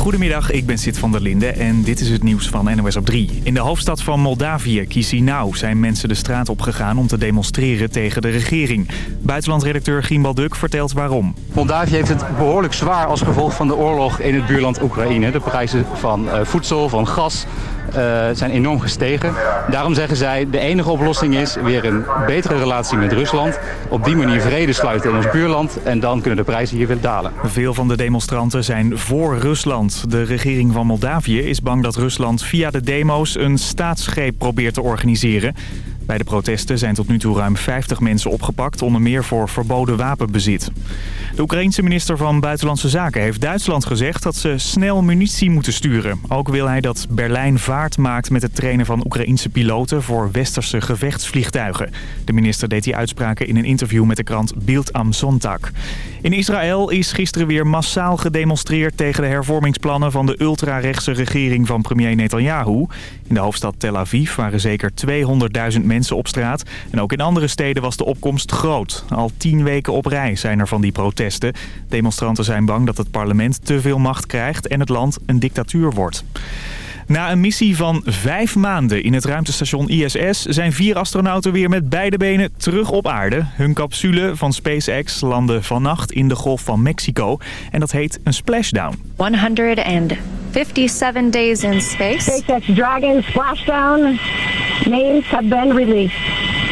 Goedemiddag, ik ben Sid van der Linde en dit is het nieuws van NOS op 3. In de hoofdstad van Moldavië, Chisinau, zijn mensen de straat op gegaan om te demonstreren tegen de regering. Buitenlandredacteur Gimbal Duk vertelt waarom. Moldavië heeft het behoorlijk zwaar als gevolg van de oorlog in het buurland Oekraïne. De prijzen van uh, voedsel, van gas uh, zijn enorm gestegen. Daarom zeggen zij, de enige oplossing is weer een betere relatie met Rusland. Op die manier vrede sluiten in ons buurland en dan kunnen de prijzen hier weer dalen. Veel van de demonstranten zijn voor Rusland. De regering van Moldavië is bang dat Rusland via de demo's een staatsgreep probeert te organiseren. Bij de protesten zijn tot nu toe ruim 50 mensen opgepakt, onder meer voor verboden wapenbezit. De Oekraïense minister van Buitenlandse Zaken heeft Duitsland gezegd dat ze snel munitie moeten sturen. Ook wil hij dat Berlijn vaart maakt met het trainen van Oekraïense piloten voor westerse gevechtsvliegtuigen. De minister deed die uitspraken in een interview met de krant Bild am Sonntag. In Israël is gisteren weer massaal gedemonstreerd tegen de hervormingsplannen van de ultrarechtse regering van premier Netanyahu. In de hoofdstad Tel Aviv waren zeker 200.000 mensen op straat. En ook in andere steden was de opkomst groot. Al tien weken op rij zijn er van die protesten. Demonstranten zijn bang dat het parlement te veel macht krijgt en het land een dictatuur wordt. Na een missie van vijf maanden in het ruimtestation ISS... zijn vier astronauten weer met beide benen terug op aarde. Hun capsule van SpaceX landde vannacht in de Golf van Mexico. En dat heet een splashdown. 157 days in space. SpaceX Dragon splashdown names have been released.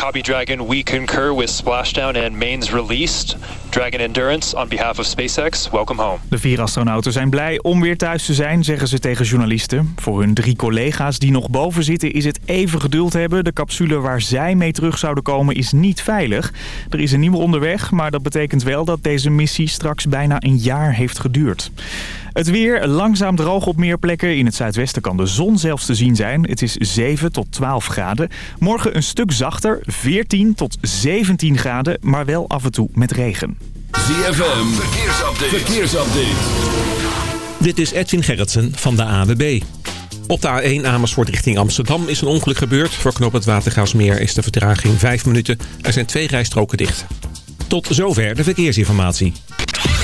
Copy Dragon, we concur with splashdown and mains released. Dragon Endurance, on behalf of SpaceX, welcome home. De vier astronauten zijn blij om weer thuis te zijn, zeggen ze tegen journalisten. Voor hun drie collega's die nog boven zitten is het even geduld hebben. De capsule waar zij mee terug zouden komen is niet veilig. Er is een nieuwe onderweg, maar dat betekent wel dat deze missie straks bijna een jaar heeft geduurd. Het weer langzaam droog op meer plekken. In het zuidwesten kan de zon zelfs te zien zijn. Het is 7 tot 12 graden. Morgen een stuk zachter, 14 tot 17 graden, maar wel af en toe met regen. ZFM, verkeersupdate. verkeersupdate. Dit is Edwin Gerritsen van de AWB. Op de A1 Amersfoort richting Amsterdam is een ongeluk gebeurd. Voor knop het Watergaasmeer is de vertraging 5 minuten. Er zijn twee rijstroken dicht. Tot zover de verkeersinformatie.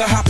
nigga hop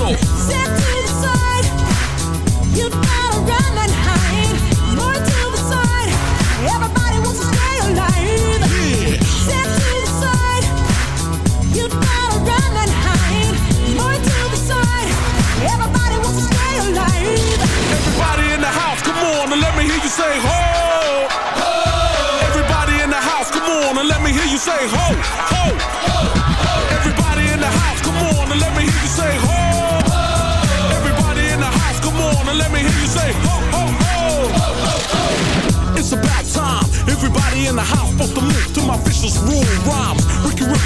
floor. Step to the side. You gotta run and hide.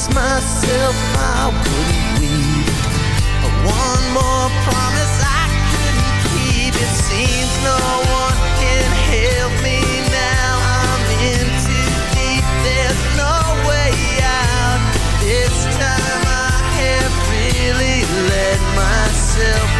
Ask myself, I wouldn't leave. One more promise I couldn't keep. It seems no one can help me now. I'm in too deep. There's no way out. This time I have really let myself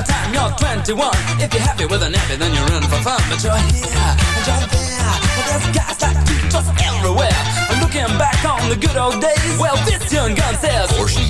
the time you're 21. If you're happy with a nappy, then you're in for fun. But you're here and you're there. But there's guys like you just everywhere. And looking back on the good old days, well, this young gun says, Portion pays.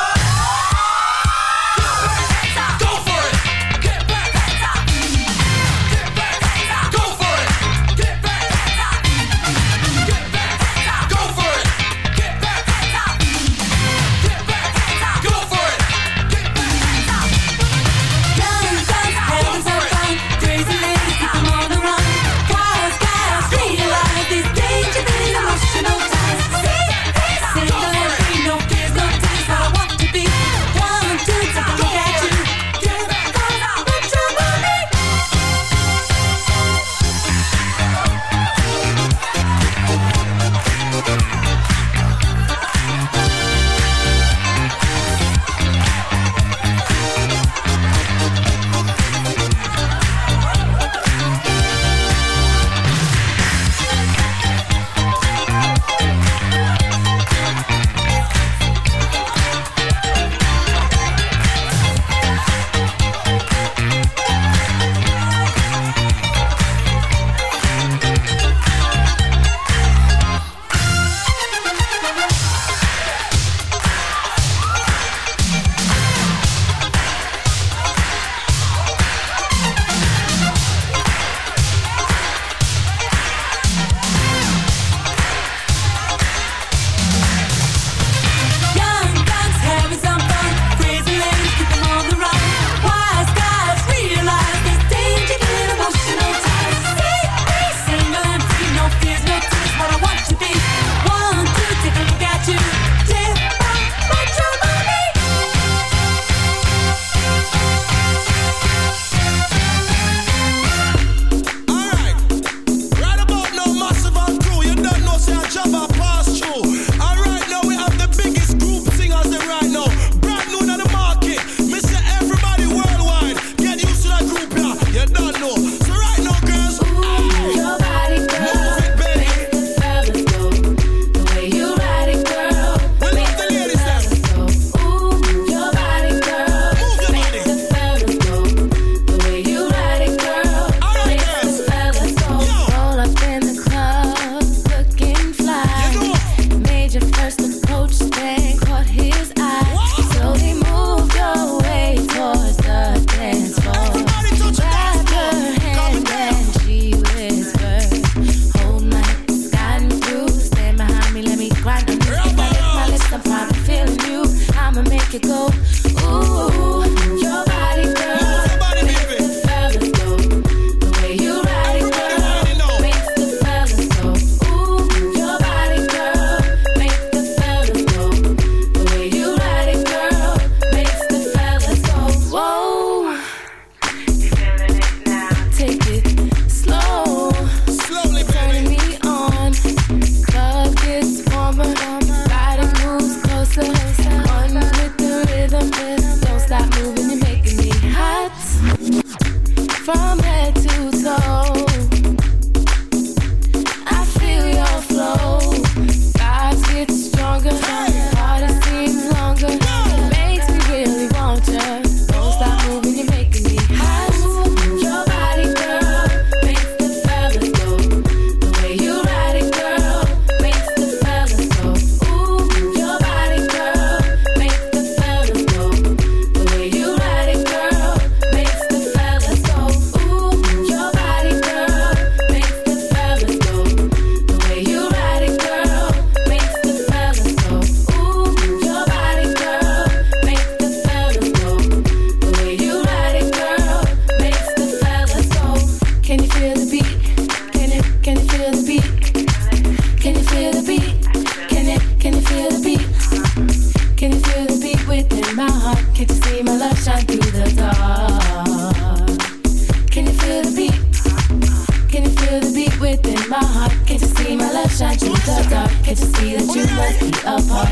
see that you must be a part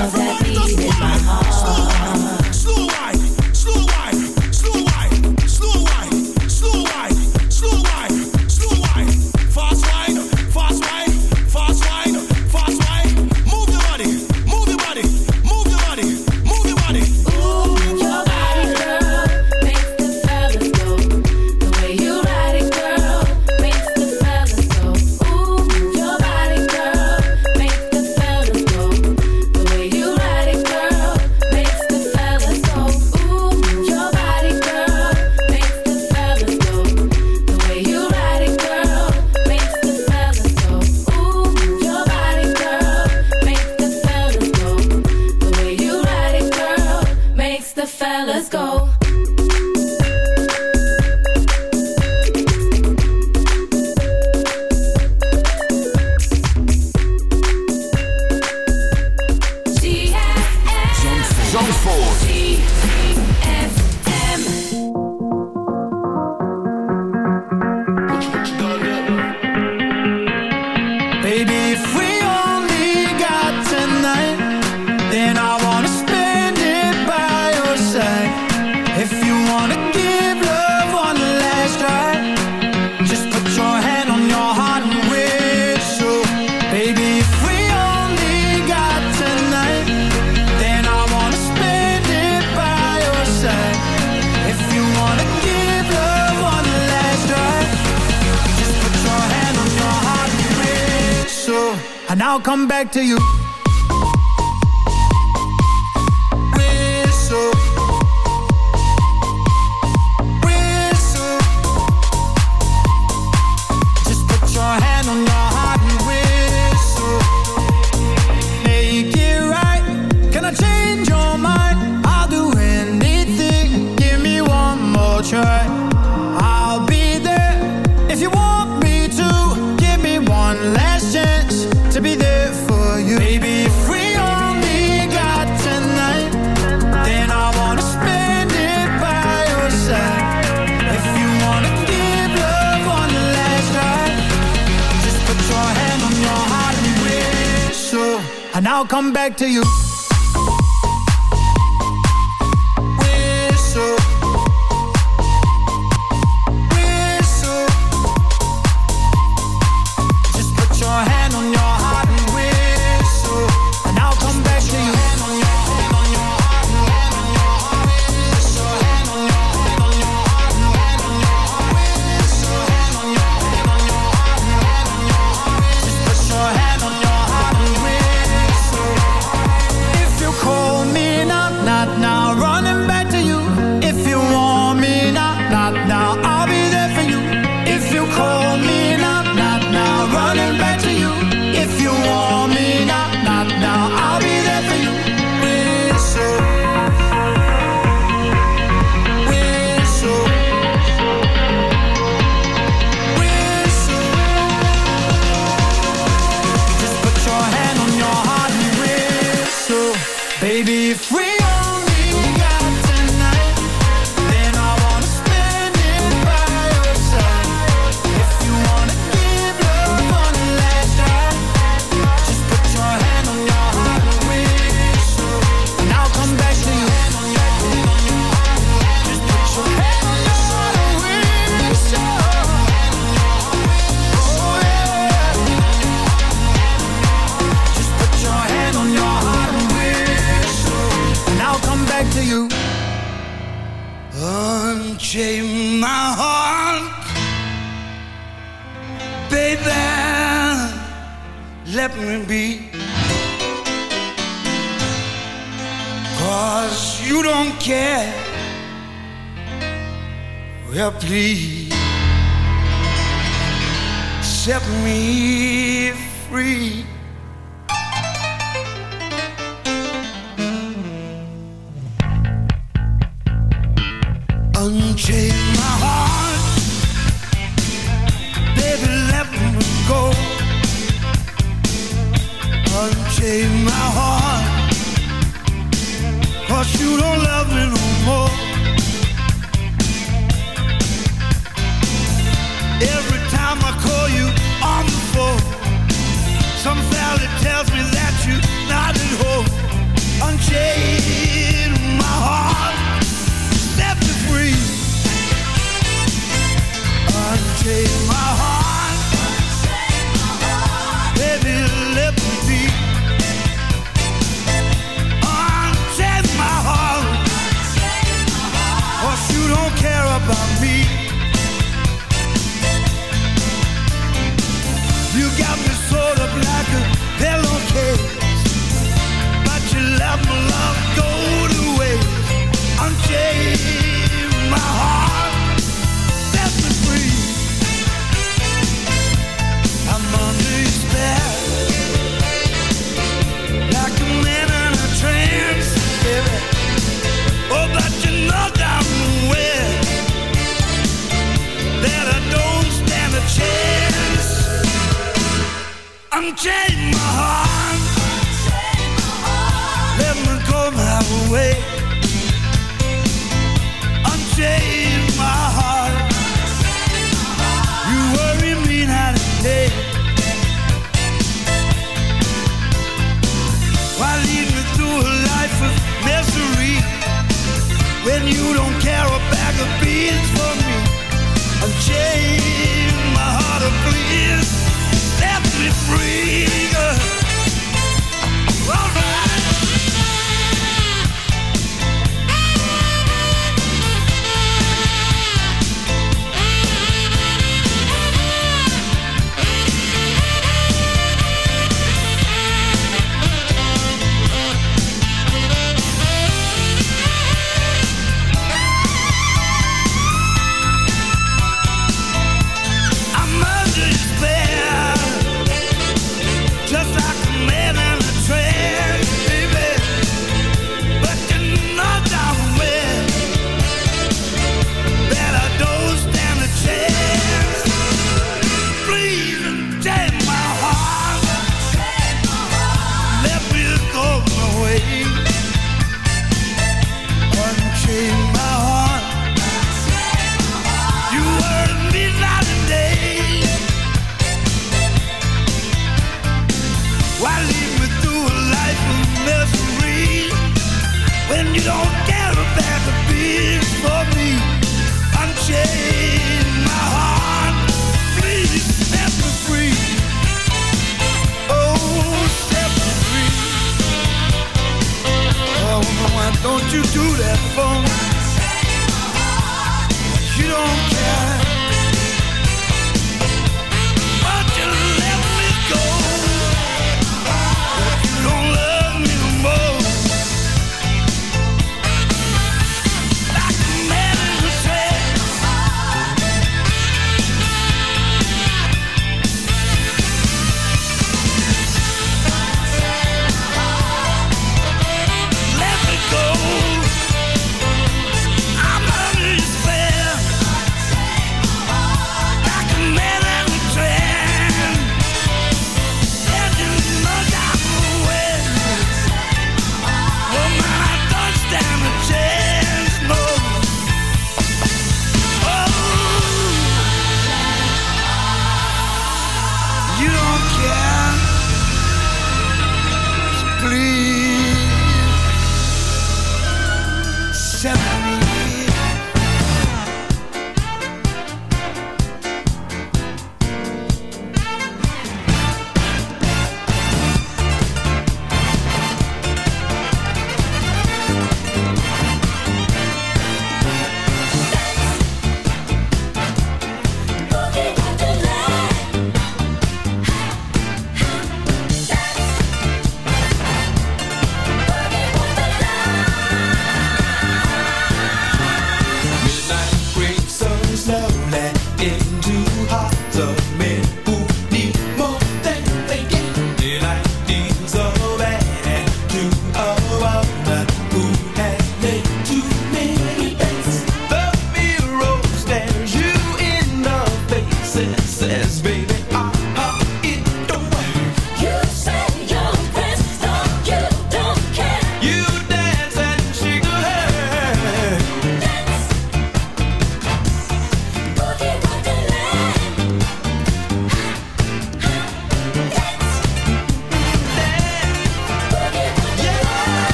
of that beat in my heart. back to you. Three don't you do that for me?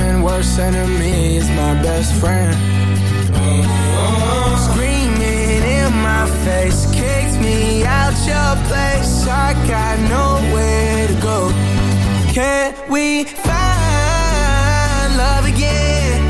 and worst enemy is my best friend. Screaming in my face, kicked me out your place. I got nowhere to go. Can we find love again?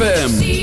ZFM.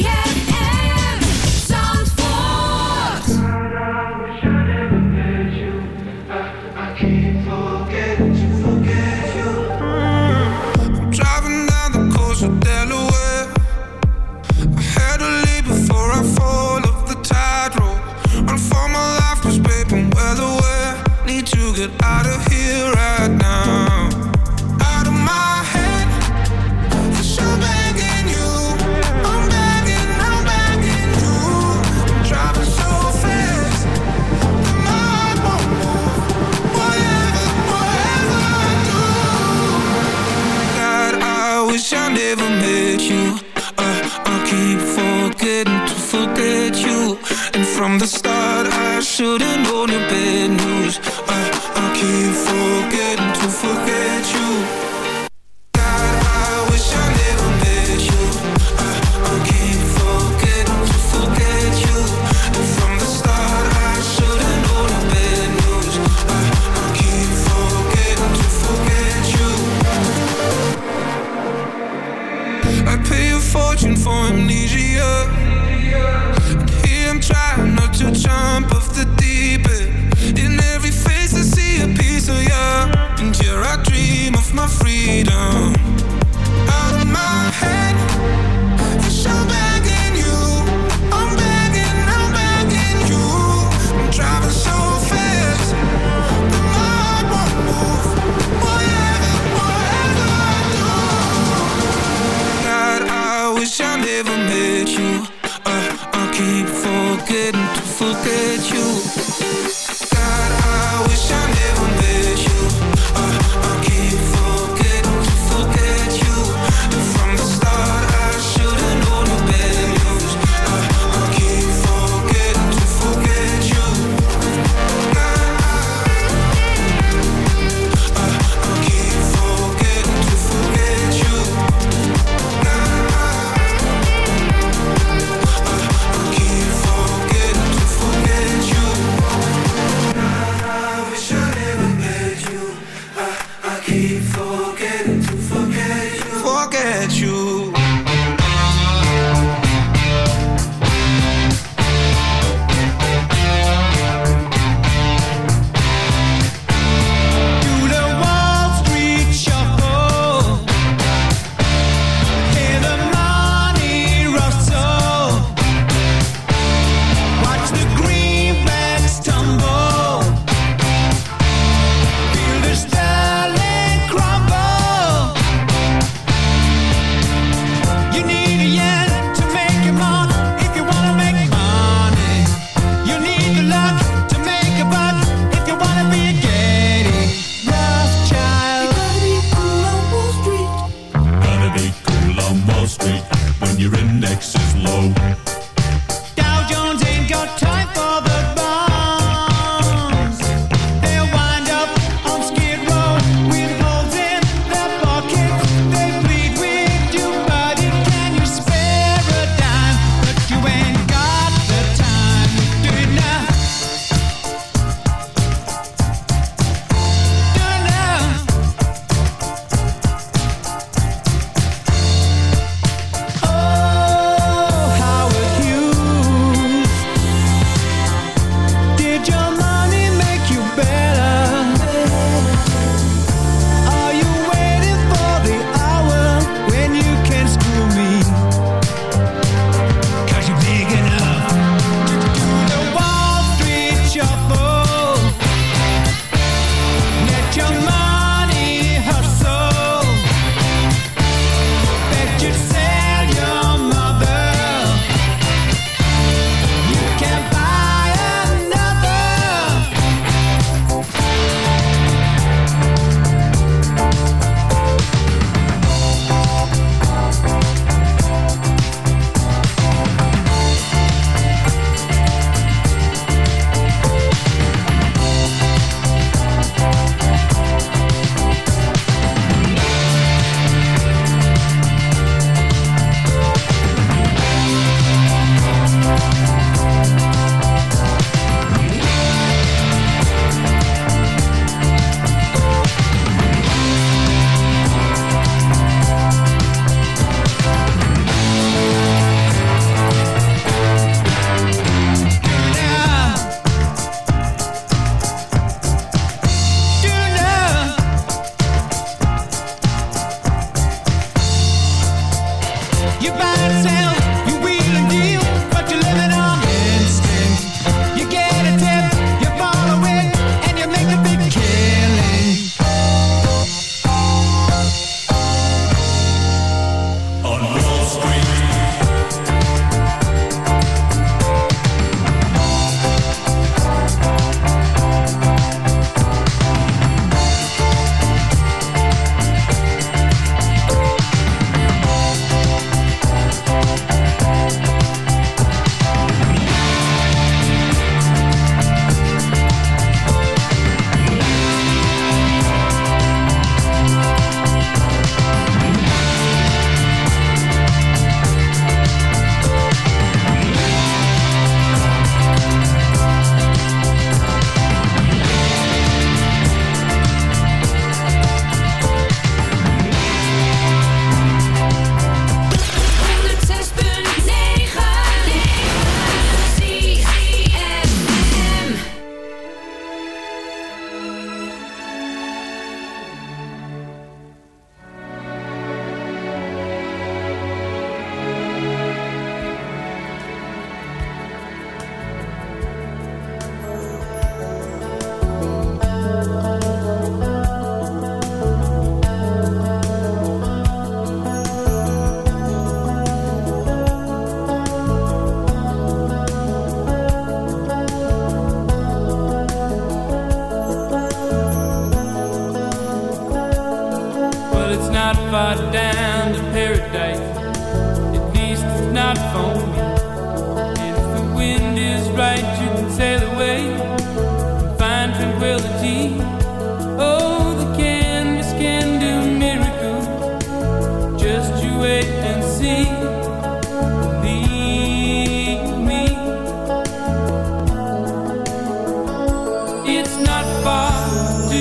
ever met you. I, I keep forgetting to forget you.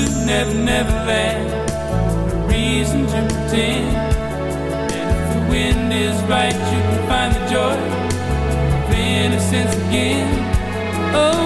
to never, never land. No reason to pretend. And if the wind is right, you can find the joy of innocence again. Oh.